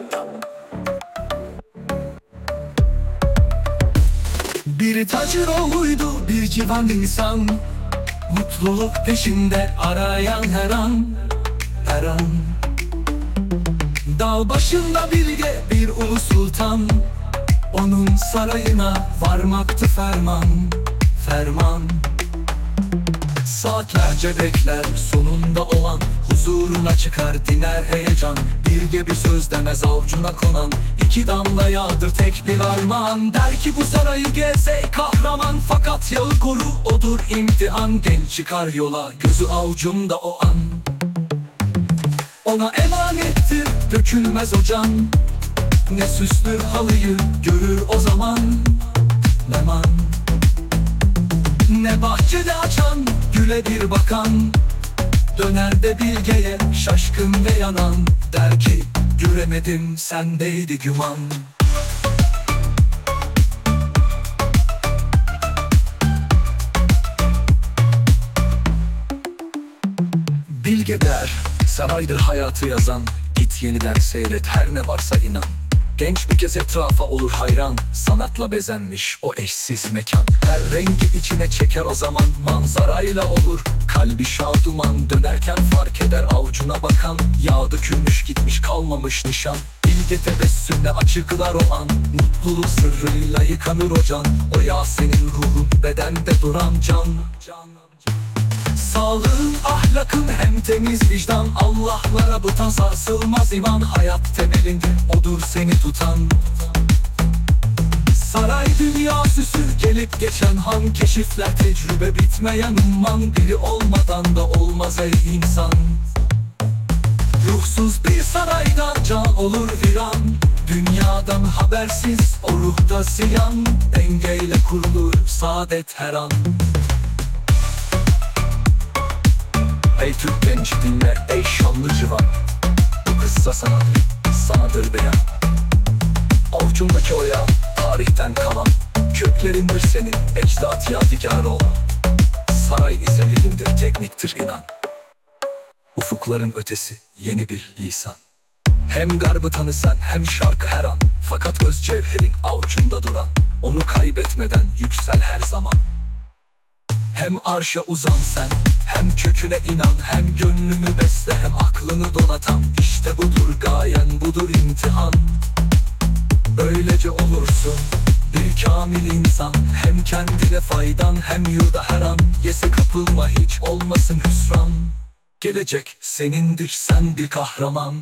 uzaktan Bir tacir oğluydu bir civan insan. Mutluluk peşinde arayan her an Her an. Dağ başında bilge bir ulu sultan. Onun sarayına varmaktı ferman Ferman. Saatlerce bekler sonunda o çıkar diner heyecan. Bilge bir söz demez avcuna konan. İki damla yağdır tek bir armağan. Der ki bu sarayı gez ey kahraman. Fakat yağı koru odur imtihan. Genç çıkar yola gözü avucumda o an. Ona emanettir dökülmez o can. Ne süslür halıyı görür o zaman. Leman. Ne bahçede açan güle bir bakan Döner de bilgeye şaşkın ve yanan. Der ki göremedim sendeydi güman. Bilge der saraydır hayatı yazan. Git yeniden seyret her ne varsa inan Genç bir kez etrafa olur hayran. Sanatla bezenmiş o eşsiz mekan. Her rengi içine çeker o zaman. Manzarayla olur. Kalbi şaduman Dönerken fark eder avucuna bakan. Yağ dökülmüş gitmiş kalmamış nişan. Bilge tebessümle açıklar o an. Mutluluk sırrıyla yıkanır o can. O yağ senin ruhun bedende duran can, can. Sağlığın, ahlakın hem temiz vicdan. Allah'lara butan sarsılmaz iman. Hayat temelinde odur seni tutan. Saray dünya süsü gelip geçen han. Keşifler tecrübe bitmeyen umman. Biri olmadan da olmaz ey insan. Ruhsuz bir sarayda can olur viran. Dünyadan habersiz o ruhta ziyan. Dengeyle kurulur saadet her an Ey Türk genç dinle ey şanlı civan. Bu kıssa sana, sanadır beyan. Avucundaki oya tarihten kalan. Köklerindir senin ecdat yadigarı olan Saray izlerindir tekniktir inan. Ufukların ötesi yeni bir lisan. Hem garbı tanısan hem şarkı her an. Fakat öz cevherin avucunda duran. Onu kaybetmeden yüksel her zaman hem arşa uzan sen Hem köküne inan Hem gönlünü besle Hem aklını donatan. İşte budur gayen Budur imtihan. Böylece olursun Bir kamil insan. Hem kendine faydan Hem yurda her an. Yese kapılma hiç olmasın hüsran. Gelecek senindir sen bir kahraman